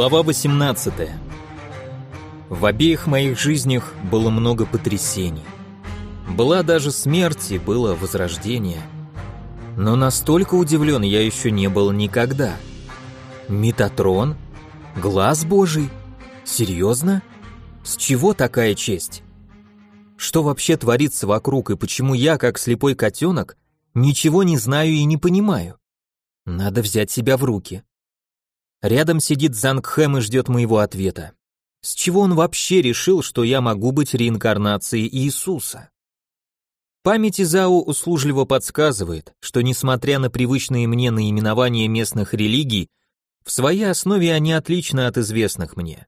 Глава 18. В обеих моих жизнях было много потрясений. Была даже смерть и было возрождение. Но настолько удивлен я еще не был никогда. Метатрон? Глаз Божий? Серьезно? С чего такая честь? Что вообще творится вокруг и почему я, как слепой котенок, ничего не знаю и не понимаю? Надо взять себя в руки. Рядом сидит Зангхэм и ждет моего ответа. С чего он вообще решил, что я могу быть реинкарнацией Иисуса? Память Изау услужливо подсказывает, что несмотря на привычные мне наименования местных религий, в своей основе они отличны от известных мне.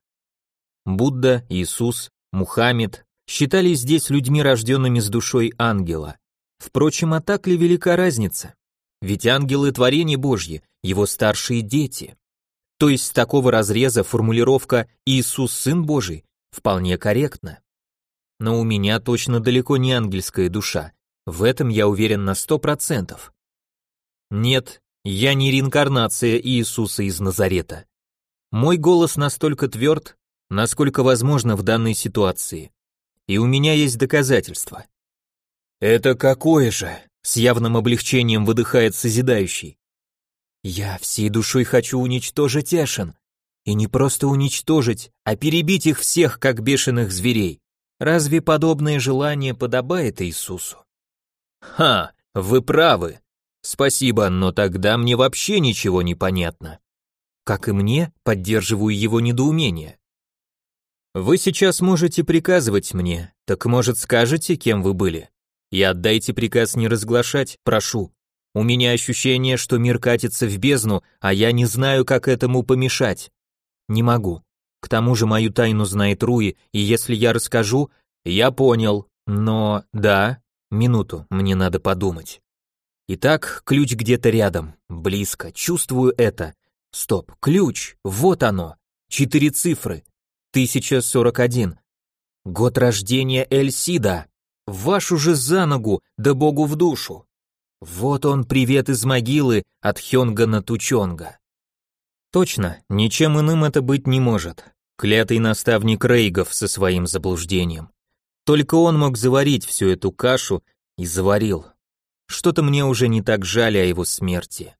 Будда, Иисус, Мухаммед считались здесь людьми, рожденными с душой ангела. Впрочем, а так ли велика разница? Ведь ангелы — творение Божье, его старшие дети. То есть с такого разреза формулировка «Иисус Сын Божий» вполне корректна. Но у меня точно далеко не ангельская душа, в этом я уверен на сто процентов. Нет, я не реинкарнация Иисуса из Назарета. Мой голос настолько тверд, насколько возможно в данной ситуации. И у меня есть доказательства. «Это какое же?» — с явным облегчением выдыхает созидающий. Я всей душой хочу уничтожить Эшен. И не просто уничтожить, а перебить их всех, как бешеных зверей. Разве подобное желание подобает Иисусу? Ха, вы правы. Спасибо, но тогда мне вообще ничего не понятно. Как и мне, поддерживаю его недоумение. Вы сейчас можете приказывать мне, так может скажете, кем вы были? И отдайте приказ не разглашать, прошу. У меня ощущение, что мир катится в бездну, а я не знаю, как этому помешать. Не могу. К тому же мою тайну знает Руи, и если я расскажу, я понял. Но да, минуту, мне надо подумать. Итак, ключ где-то рядом, близко, чувствую это. Стоп, ключ, вот оно. Четыре цифры. 1041. Год рождения Эльсида. Вашу же за ногу, да богу в душу. Вот он привет из могилы от Хёнгана Тучонга. Точно, ничем иным это быть не может. Клятый наставник Рейгов со своим заблуждением. Только он мог заварить всю эту кашу и заварил. Что-то мне уже не так жаль о его смерти.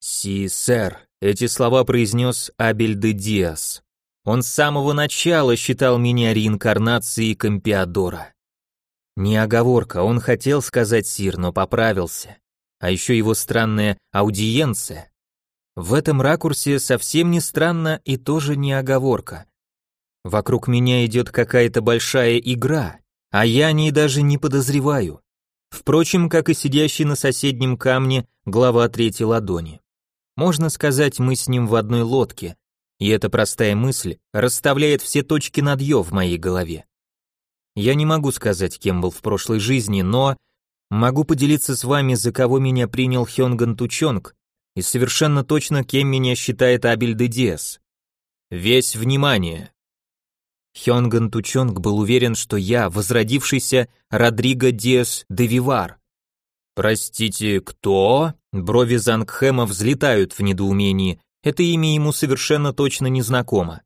«Си, сэр», — эти слова произнес Абель де Диас. Он с самого начала считал меня реинкарнацией Компиадора. Не оговорка, он хотел сказать сир, но поправился. А еще его странная аудиенция. В этом ракурсе совсем не странно и тоже не оговорка. Вокруг меня идет какая-то большая игра, а я о ней даже не подозреваю. Впрочем, как и сидящий на соседнем камне глава третьей ладони. Можно сказать, мы с ним в одной лодке, и эта простая мысль расставляет все точки над «ё» в моей голове. Я не могу сказать, кем был в прошлой жизни, но могу поделиться с вами, за кого меня принял Хёнган Тучонг, и совершенно точно, кем меня считает Абель де Диас. Весь внимание. Хёнган Тучонг был уверен, что я возродившийся Родриго Диас де Вивар. Простите, кто? Брови Зангхэма взлетают в недоумении. Это имя ему совершенно точно не знакомо.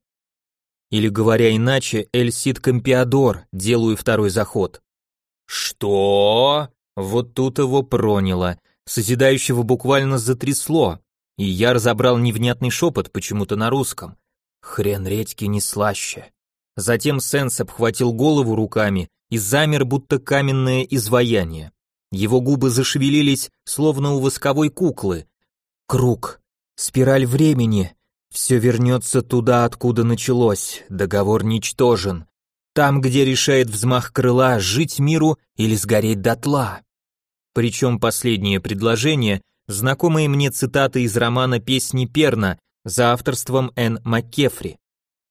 Или говоря иначе, Эльсид Компиадор, делаю второй заход. Что? Вот тут его проняло. Созидающего буквально затрясло, и я разобрал невнятный шепот почему-то на русском. Хрен редьки не слаще. Затем Сенс обхватил голову руками и замер, будто каменное изваяние. Его губы зашевелились, словно у восковой куклы. Круг. Спираль времени. Все вернется туда, откуда началось, договор ничтожен. Там, где решает взмах крыла, жить миру или сгореть дотла. Причем последнее предложение – знакомые мне цитаты из романа «Песни Перна» за авторством Н. Маккефри.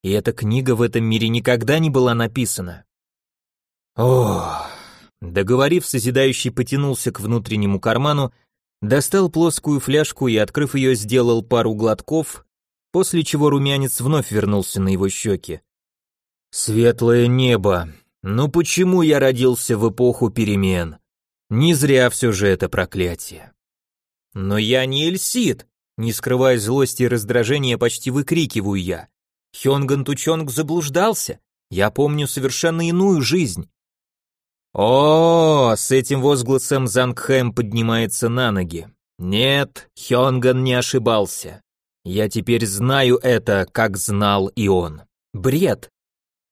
И эта книга в этом мире никогда не была написана. Ох. Договорив, созидающий потянулся к внутреннему карману, достал плоскую фляжку и, открыв ее, сделал пару глотков, после чего румянец вновь вернулся на его щеки. «Светлое небо! Ну почему я родился в эпоху перемен? Не зря все же это проклятие!» «Но я не Эльсид!» Не скрывая злости и раздражения, почти выкрикиваю я. Хёнган Тучонг заблуждался. Я помню совершенно иную жизнь. О, с этим возгласом Зангхэм поднимается на ноги. Нет, Хёнган не ошибался. Я теперь знаю это, как знал и он. Бред.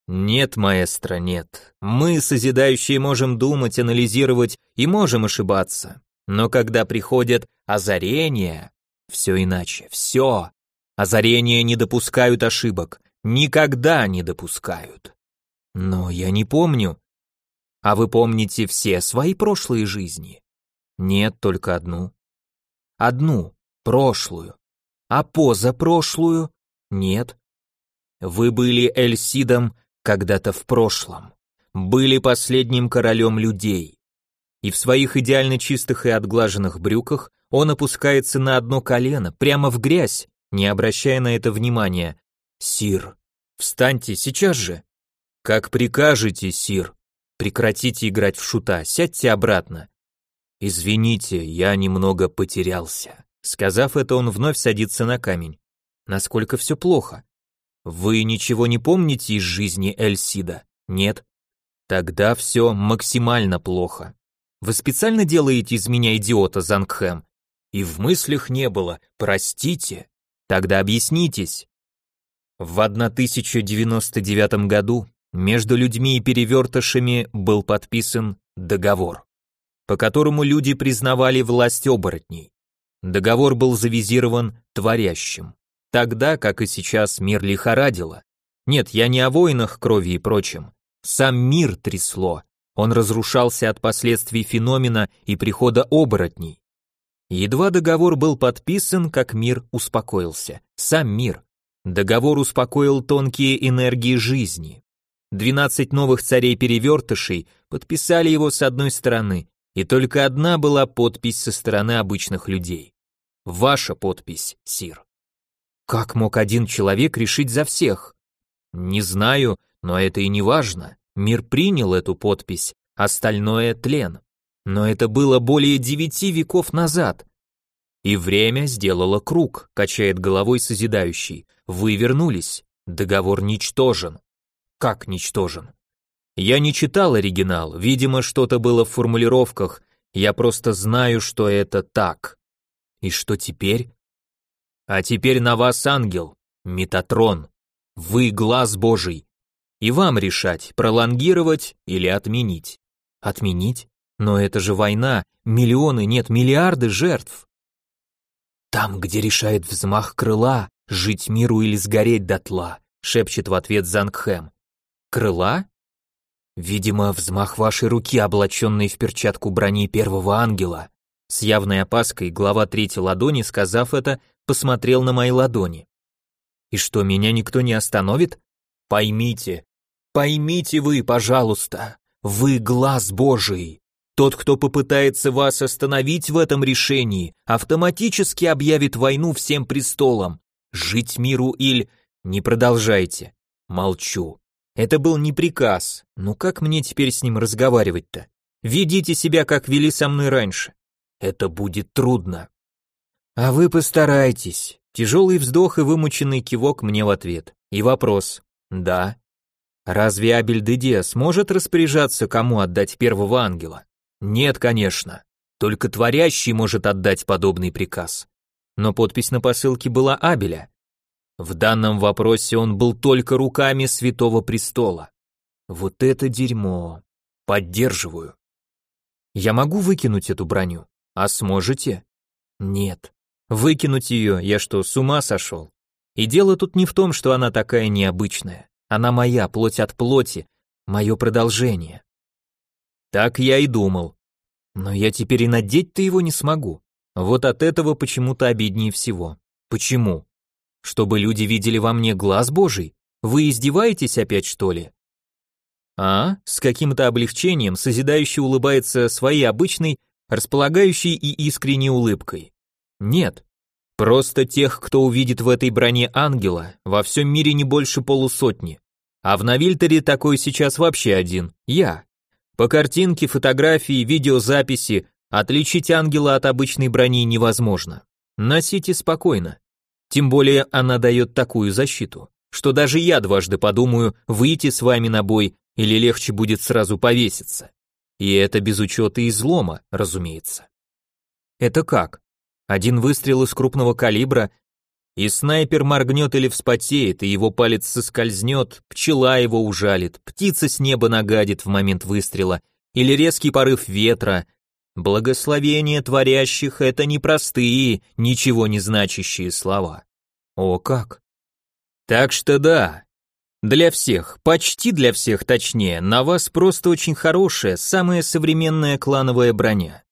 Нет, маэстро, нет. Мы, созидающие, можем думать, анализировать и можем ошибаться. Но когда приходят озарения, все иначе, все. Озарения не допускают ошибок, никогда не допускают. Но я не помню. А вы помните все свои прошлые жизни? Нет, только одну. Одну, прошлую. А позапрошлую? Нет. Вы были Эльсидом когда-то в прошлом. Были последним королем людей. И в своих идеально чистых и отглаженных брюках он опускается на одно колено, прямо в грязь, не обращая на это внимания. «Сир, встаньте сейчас же!» «Как прикажете, сир!» «Прекратите играть в шута, сядьте обратно!» «Извините, я немного потерялся». Сказав это, он вновь садится на камень. Насколько все плохо? Вы ничего не помните из жизни Эльсида? Нет? Тогда все максимально плохо. Вы специально делаете из меня идиота, Зангхэм? И в мыслях не было, простите. Тогда объяснитесь. В 1099 году между людьми и перевертышами был подписан договор, по которому люди признавали власть оборотней. Договор был завизирован творящим. Тогда, как и сейчас, мир лихорадило. Нет, я не о войнах, крови и прочем. Сам мир трясло. Он разрушался от последствий феномена и прихода оборотней. Едва договор был подписан, как мир успокоился. Сам мир. Договор успокоил тонкие энергии жизни. Двенадцать новых царей-перевертышей подписали его с одной стороны, и только одна была подпись со стороны обычных людей. Ваша подпись, Сир. Как мог один человек решить за всех? Не знаю, но это и не важно. Мир принял эту подпись, остальное тлен. Но это было более девяти веков назад. И время сделало круг, качает головой созидающий. Вы вернулись. Договор ничтожен. Как ничтожен? Я не читал оригинал, видимо, что-то было в формулировках, я просто знаю, что это так. И что теперь? А теперь на вас ангел, Метатрон. Вы глаз Божий. И вам решать, пролонгировать или отменить. Отменить? Но это же война, миллионы, нет, миллиарды жертв. Там, где решает взмах крыла, жить миру или сгореть дотла, шепчет в ответ Зангхэм. Крыла? Видимо, взмах вашей руки, облаченной в перчатку брони первого ангела. С явной опаской глава третьей ладони, сказав это, посмотрел на мои ладони. И что, меня никто не остановит? Поймите, поймите вы, пожалуйста, вы глаз Божий. Тот, кто попытается вас остановить в этом решении, автоматически объявит войну всем престолам. Жить миру или... Не продолжайте. Молчу. Это был не приказ. Ну как мне теперь с ним разговаривать-то? Ведите себя, как вели со мной раньше. Это будет трудно. А вы постарайтесь. Тяжелый вздох и вымученный кивок мне в ответ. И вопрос. Да. Разве Абель Дедия сможет распоряжаться, кому отдать первого ангела? Нет, конечно. Только творящий может отдать подобный приказ. Но подпись на посылке была Абеля. В данном вопросе он был только руками Святого Престола. Вот это дерьмо. Поддерживаю. Я могу выкинуть эту броню? А сможете? Нет. Выкинуть ее, я что, с ума сошел? И дело тут не в том, что она такая необычная. Она моя, плоть от плоти, мое продолжение. Так я и думал. Но я теперь и надеть-то его не смогу. Вот от этого почему-то обиднее всего. Почему? Чтобы люди видели во мне глаз Божий? Вы издеваетесь опять, что ли? А, с каким-то облегчением созидающий улыбается своей обычной, располагающей и искренней улыбкой. Нет. Просто тех, кто увидит в этой броне ангела, во всем мире не больше полусотни. А в Навильтере такой сейчас вообще один, я. По картинке, фотографии, видеозаписи отличить ангела от обычной брони невозможно. Носите спокойно. Тем более она дает такую защиту, что даже я дважды подумаю, выйти с вами на бой или легче будет сразу повеситься. И это без учета излома, разумеется. Это как? Один выстрел из крупного калибра, и снайпер моргнет или вспотеет, и его палец соскользнет, пчела его ужалит, птица с неба нагадит в момент выстрела, или резкий порыв ветра. Благословение творящих — это непростые, ничего не значащие слова. О как! Так что да, для всех, почти для всех точнее, на вас просто очень хорошая, самая современная клановая броня.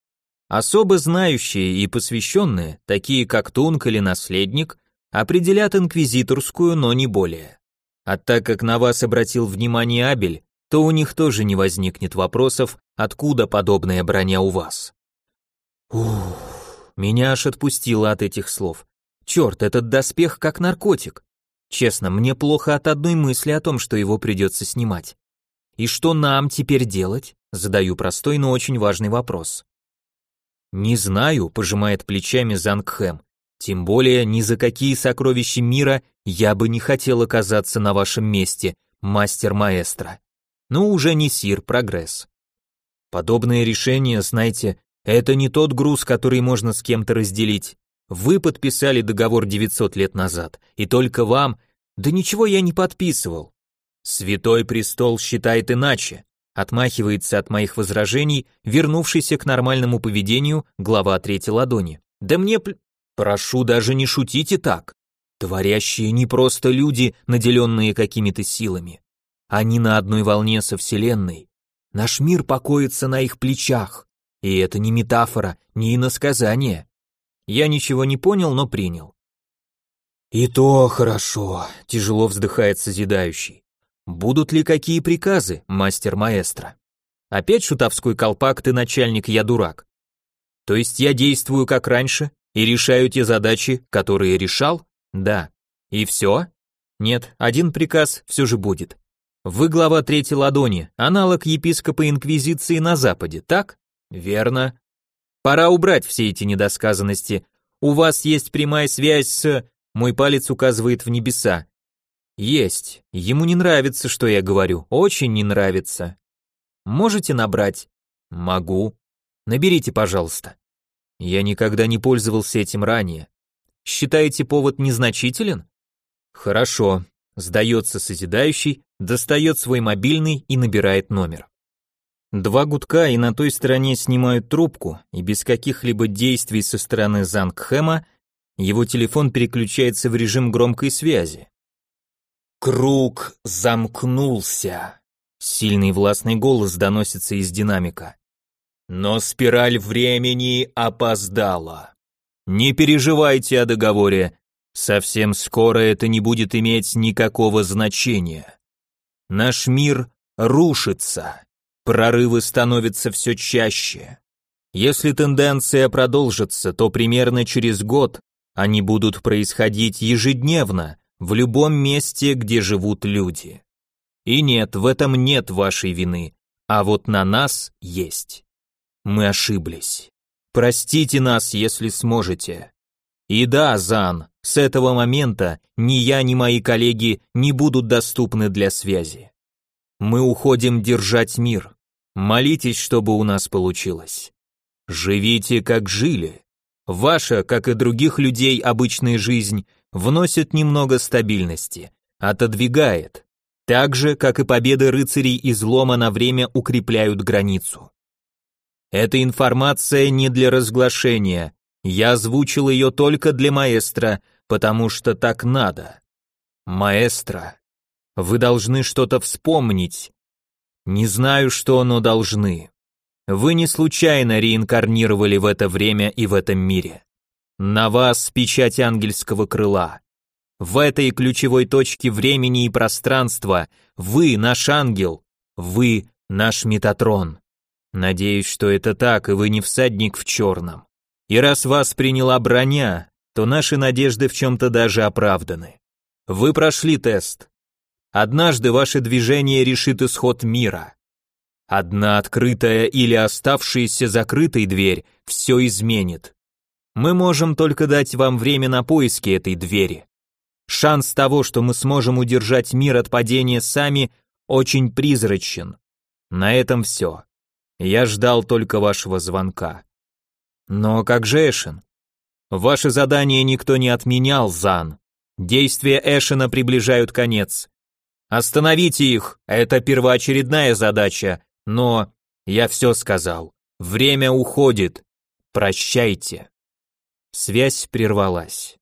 Особо знающие и посвященные, такие как Тунк или Наследник, определят инквизиторскую, но не более. А так как на вас обратил внимание Абель, то у них тоже не возникнет вопросов, откуда подобная броня у вас. Ух, меня аж отпустило от этих слов. Черт, этот доспех как наркотик. Честно, мне плохо от одной мысли о том, что его придется снимать. И что нам теперь делать? Задаю простой, но очень важный вопрос. Не знаю, пожимает плечами Зангхэм. Тем более ни за какие сокровища мира я бы не хотел оказаться на вашем месте, мастер-маэстро. Ну, уже не сир, прогресс. Подобное решение, знаете, это не тот груз, который можно с кем-то разделить. Вы подписали договор 900 лет назад, и только вам... Да ничего я не подписывал. Святой престол считает иначе. Отмахивается от моих возражений, вернувшийся к нормальному поведению глава третьей ладони. Да мне пл... Прошу, даже не шутите так. Творящие не просто люди, наделенные какими-то силами. Они на одной волне со Вселенной. Наш мир покоится на их плечах. И это не метафора, не иносказание. Я ничего не понял, но принял. И то хорошо, тяжело вздыхает созидающий. Будут ли какие приказы, мастер-маэстро? Опять шутовской колпак, ты начальник, я дурак. То есть я действую как раньше и решаю те задачи, которые решал? Да. И все? Нет, один приказ все же будет. Вы глава третьей ладони, аналог епископа инквизиции на западе, так? Верно. Пора убрать все эти недосказанности. У вас есть прямая связь с... Мой палец указывает в небеса. Есть. Ему не нравится, что я говорю. Очень не нравится. Можете набрать? Могу. Наберите, пожалуйста. Я никогда не пользовался этим ранее. Считаете повод незначителен? Хорошо. Сдается созидающий, достает свой мобильный и набирает номер. Два гудка, и на той стороне снимают трубку, и без каких-либо действий со стороны Зангхэма его телефон переключается в режим громкой связи. Круг замкнулся. Сильный властный голос доносится из динамика. Но спираль времени опоздала. Не переживайте о договоре, Совсем скоро это не будет иметь никакого значения. Наш мир рушится, прорывы становятся все чаще. Если тенденция продолжится, то примерно через год они будут происходить ежедневно в любом месте, где живут люди. И нет, в этом нет вашей вины, а вот на нас есть. Мы ошиблись. Простите нас, если сможете. И да, Зан, с этого момента ни я, ни мои коллеги не будут доступны для связи. Мы уходим держать мир. Молитесь, чтобы у нас получилось. Живите, как жили. Ваша, как и других людей, обычная жизнь вносит немного стабильности, отодвигает, так же, как и победы рыцарей излома на время укрепляют границу. Эта информация не для разглашения, я озвучил ее только для маэстро, потому что так надо. Маэстро, вы должны что-то вспомнить. Не знаю, что, но должны. Вы не случайно реинкарнировали в это время и в этом мире. На вас печать ангельского крыла. В этой ключевой точке времени и пространства вы наш ангел, вы наш Метатрон. Надеюсь, что это так, и вы не всадник в черном. И раз вас приняла броня, то наши надежды в чем-то даже оправданы. Вы прошли тест. Однажды ваше движение решит исход мира. Одна открытая или оставшаяся закрытой дверь все изменит. Мы можем только дать вам время на поиски этой двери. Шанс того, что мы сможем удержать мир от падения сами, очень призрачен. На этом все. Я ждал только вашего звонка. Но как же Эшен? Ваше задание никто не отменял, Зан. Действия Эшена приближают конец. Остановите их, это первоочередная задача, но я все сказал. Время уходит. Прощайте. Связь прервалась.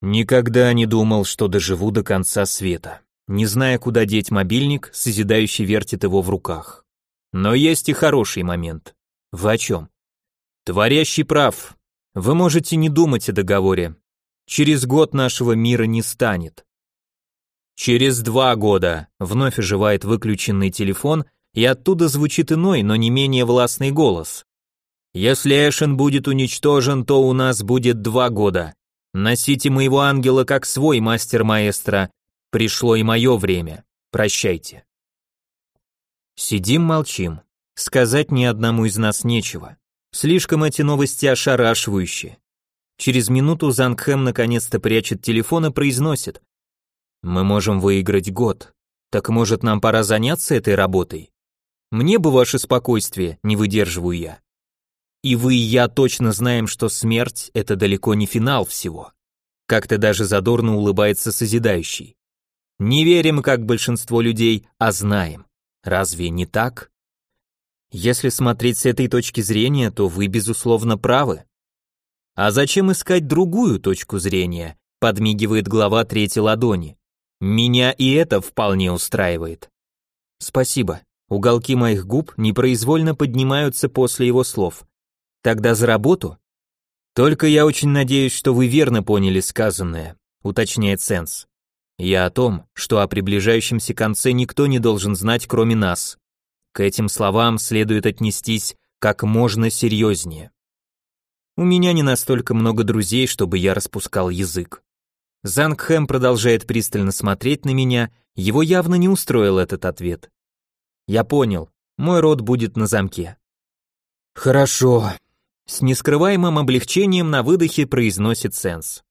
Никогда не думал, что доживу до конца света. Не зная, куда деть мобильник, созидающий вертит его в руках. Но есть и хороший момент. Вы о чем? Творящий прав. Вы можете не думать о договоре. Через год нашего мира не станет. Через два года вновь оживает выключенный телефон, и оттуда звучит иной, но не менее властный голос. Если Эшен будет уничтожен, то у нас будет два года. Носите моего ангела как свой мастер-маэстро. Пришло и мое время. Прощайте. Сидим молчим. Сказать ни одному из нас нечего. Слишком эти новости ошарашивающие. Через минуту Зангхэм наконец-то прячет телефон и произносит. «Мы можем выиграть год. Так может нам пора заняться этой работой? Мне бы ваше спокойствие, не выдерживаю я. И вы и я точно знаем, что смерть — это далеко не финал всего. Как-то даже задорно улыбается созидающий. Не верим, как большинство людей, а знаем. Разве не так? Если смотреть с этой точки зрения, то вы, безусловно, правы. А зачем искать другую точку зрения? Подмигивает глава третьей ладони. Меня и это вполне устраивает. Спасибо. Уголки моих губ непроизвольно поднимаются после его слов. Тогда за работу? Только я очень надеюсь, что вы верно поняли сказанное, уточняет Сенс. Я о том, что о приближающемся конце никто не должен знать, кроме нас. К этим словам следует отнестись как можно серьезнее. У меня не настолько много друзей, чтобы я распускал язык. Зангхэм продолжает пристально смотреть на меня, его явно не устроил этот ответ. Я понял, мой рот будет на замке. Хорошо. С нескрываемым облегчением на выдохе произносит Сенс.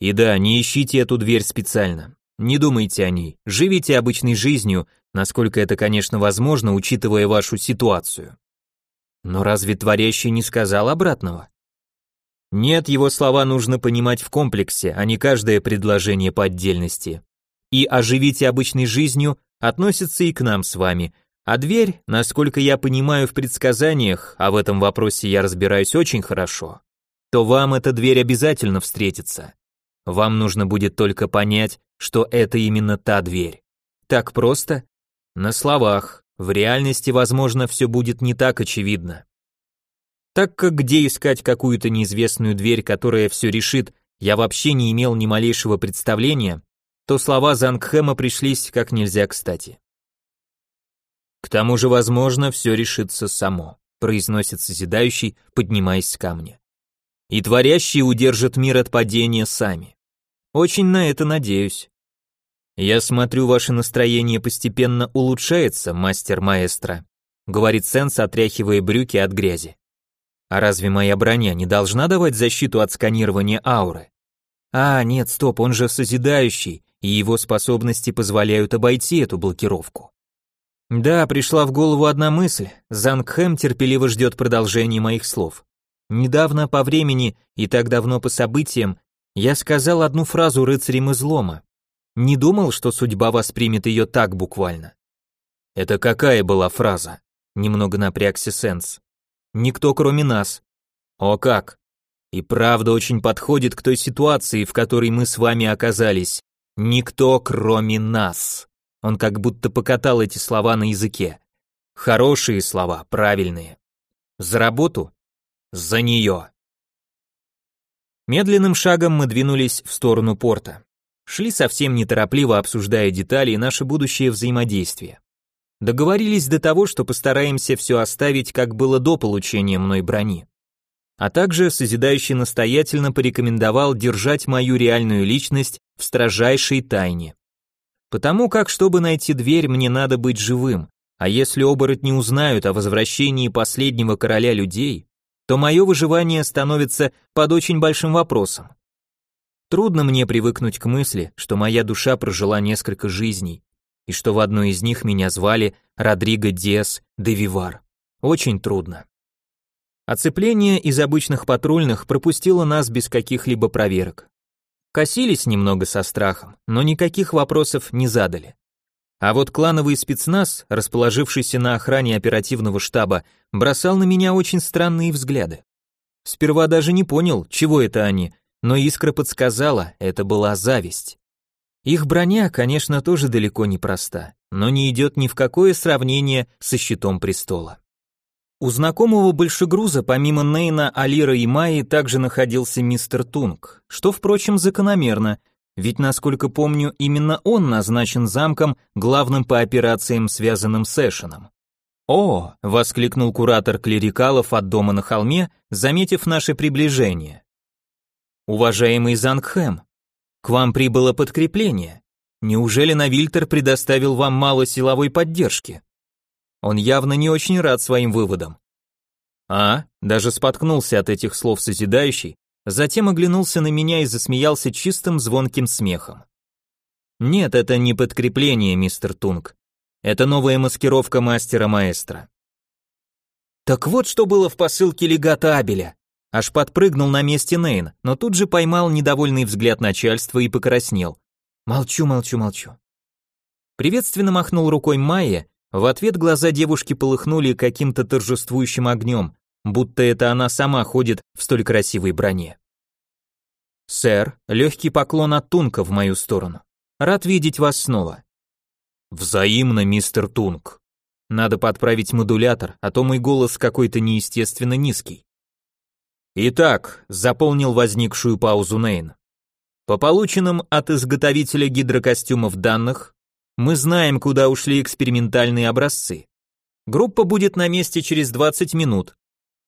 И да, не ищите эту дверь специально. Не думайте о ней. Живите обычной жизнью, насколько это, конечно, возможно, учитывая вашу ситуацию. Но разве творящий не сказал обратного? Нет, его слова нужно понимать в комплексе, а не каждое предложение по отдельности. И «оживите обычной жизнью» относится и к нам с вами, а дверь, насколько я понимаю в предсказаниях, а в этом вопросе я разбираюсь очень хорошо, то вам эта дверь обязательно встретится. Вам нужно будет только понять, что это именно та дверь. Так просто? На словах. В реальности, возможно, все будет не так очевидно. Так как где искать какую-то неизвестную дверь, которая все решит, я вообще не имел ни малейшего представления, то слова Зангхэма пришлись как нельзя кстати. К тому же, возможно, все решится само, произносит созидающий, поднимаясь с камня. И творящие удержат мир от падения сами. Очень на это надеюсь. Я смотрю, ваше настроение постепенно улучшается, мастер-маэстро, говорит Сенс, отряхивая брюки от грязи. А разве моя броня не должна давать защиту от сканирования ауры? А, нет, стоп, он же созидающий, и его способности позволяют обойти эту блокировку. Да, пришла в голову одна мысль. Зангхэм терпеливо ждет продолжения моих слов. Недавно по времени и так давно по событиям я сказал одну фразу рыцарем излома. Не думал, что судьба воспримет ее так буквально. Это какая была фраза? Немного напрягся Сенс. Никто кроме нас. О как? И правда очень подходит к той ситуации, в которой мы с вами оказались. Никто кроме нас. Он как будто покатал эти слова на языке. Хорошие слова, правильные. За работу? За нее. Медленным шагом мы двинулись в сторону порта. Шли совсем неторопливо, обсуждая детали и наше будущее взаимодействие. Договорились до того, что постараемся все оставить, как было до получения мной брони. А также созидающий настоятельно порекомендовал держать мою реальную личность в строжайшей тайне. Потому как, чтобы найти дверь, мне надо быть живым, а если оборотни узнают о возвращении последнего короля людей, то мое выживание становится под очень большим вопросом. Трудно мне привыкнуть к мысли, что моя душа прожила несколько жизней, и что в одной из них меня звали Родриго Диас де Вивар. Очень трудно. Оцепление из обычных патрульных пропустило нас без каких-либо проверок. Косились немного со страхом, но никаких вопросов не задали. А вот клановый спецназ, расположившийся на охране оперативного штаба, бросал на меня очень странные взгляды. Сперва даже не понял, чего это они, но искра подсказала, это была зависть. Их броня, конечно, тоже далеко не проста, но не идет ни в какое сравнение со щитом престола. У знакомого большегруза, помимо Нейна, Алира и Майи, также находился мистер Тунг, что, впрочем, закономерно, ведь, насколько помню, именно он назначен замком, главным по операциям, связанным с Эшеном. «О!» — воскликнул куратор клерикалов от дома на холме, заметив наше приближение. «Уважаемый Зангхэм, к вам прибыло подкрепление. Неужели Навильтер предоставил вам мало силовой поддержки?» Он явно не очень рад своим выводам. А, даже споткнулся от этих слов созидающий, затем оглянулся на меня и засмеялся чистым звонким смехом. Нет, это не подкрепление, мистер Тунг. Это новая маскировка мастера-маэстро. Так вот, что было в посылке легата Абеля. Аж подпрыгнул на месте Нейн, но тут же поймал недовольный взгляд начальства и покраснел. Молчу, молчу, молчу. Приветственно махнул рукой Майя, в ответ глаза девушки полыхнули каким-то торжествующим огнем, будто это она сама ходит в столь красивой броне. «Сэр, легкий поклон от Тунка в мою сторону. Рад видеть вас снова». «Взаимно, мистер Тунк. Надо подправить модулятор, а то мой голос какой-то неестественно низкий». «Итак», — заполнил возникшую паузу Нейн. По полученным от изготовителя гидрокостюмов данных, мы знаем, куда ушли экспериментальные образцы. Группа будет на месте через 20 минут.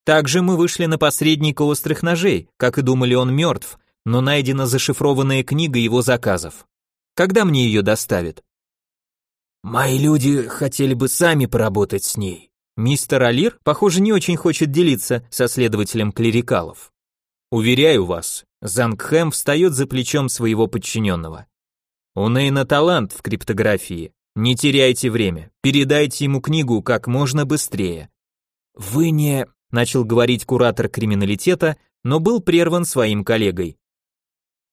Также мы вышли на посредника острых ножей, как и думали, он мертв, но найдена зашифрованная книга его заказов. Когда мне ее доставят? Мои люди хотели бы сами поработать с ней. Мистер Алир, похоже, не очень хочет делиться со следователем клерикалов. Уверяю вас, Зангхэм встает за плечом своего подчиненного. У Нейна талант в криптографии. Не теряйте время, передайте ему книгу как можно быстрее. Вы не... Начал говорить куратор криминалитета, но был прерван своим коллегой.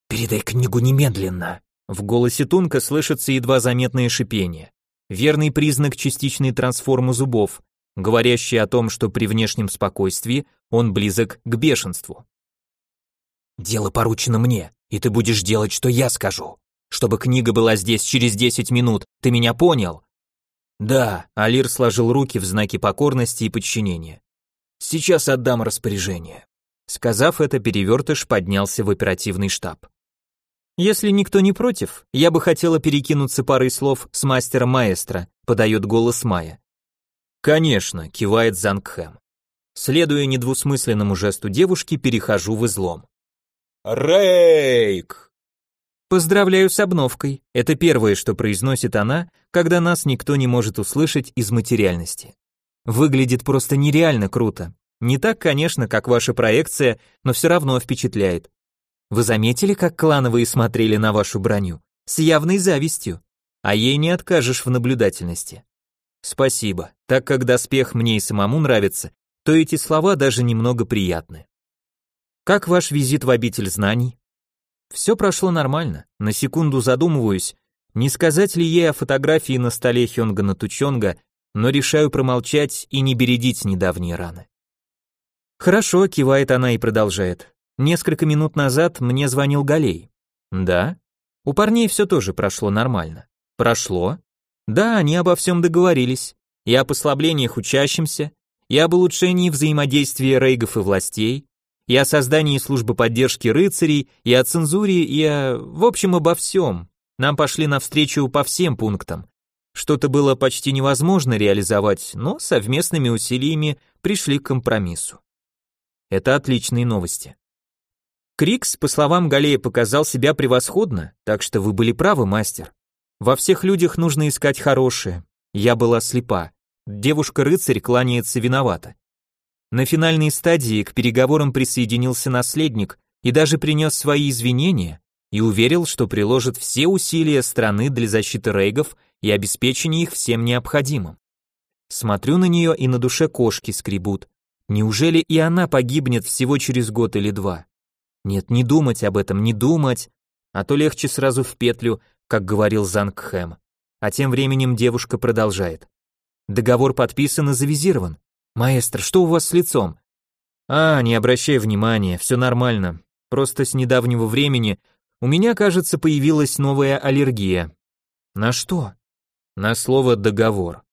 «Передай книгу немедленно!» В голосе Тунка слышится едва заметное шипение. Верный признак частичной трансформы зубов, говорящий о том, что при внешнем спокойствии он близок к бешенству. «Дело поручено мне, и ты будешь делать, что я скажу чтобы книга была здесь через 10 минут. Ты меня понял? Да, Алир сложил руки в знаке покорности и подчинения. Сейчас отдам распоряжение. Сказав это, перевертыш поднялся в оперативный штаб. Если никто не против, я бы хотела перекинуться парой слов с мастером маэстро, подает голос Майя. Конечно, кивает Зангхэм. Следуя недвусмысленному жесту девушки, перехожу в излом. Рейк! Поздравляю с обновкой. Это первое, что произносит она, когда нас никто не может услышать из материальности. Выглядит просто нереально круто. Не так, конечно, как ваша проекция, но все равно впечатляет. Вы заметили, как клановые смотрели на вашу броню? С явной завистью. А ей не откажешь в наблюдательности. Спасибо. Так как доспех мне и самому нравится, то эти слова даже немного приятны. Как ваш визит в обитель знаний? Все прошло нормально. На секунду задумываюсь, не сказать ли ей о фотографии на столе Хёнгана Тучонга, но решаю промолчать и не бередить недавние раны. Хорошо, кивает она и продолжает. Несколько минут назад мне звонил Галей. Да? У парней все тоже прошло нормально. Прошло? Да, они обо всем договорились. И о послаблениях учащимся, и об улучшении взаимодействия рейгов и властей, и о создании службы поддержки рыцарей, и о цензуре, и о... в общем, обо всем. Нам пошли навстречу по всем пунктам. Что-то было почти невозможно реализовать, но совместными усилиями пришли к компромиссу. Это отличные новости. Крикс, по словам Галея, показал себя превосходно, так что вы были правы, мастер. Во всех людях нужно искать хорошее. Я была слепа. Девушка-рыцарь кланяется виновата. На финальной стадии к переговорам присоединился наследник и даже принес свои извинения и уверил, что приложит все усилия страны для защиты рейгов и обеспечения их всем необходимым. Смотрю на нее и на душе кошки скребут. Неужели и она погибнет всего через год или два? Нет, не думать об этом, не думать, а то легче сразу в петлю, как говорил Зангхэм. А тем временем девушка продолжает. Договор подписан и завизирован. Маэстро, что у вас с лицом? А, не обращай внимания, все нормально. Просто с недавнего времени у меня, кажется, появилась новая аллергия. На что? На слово договор.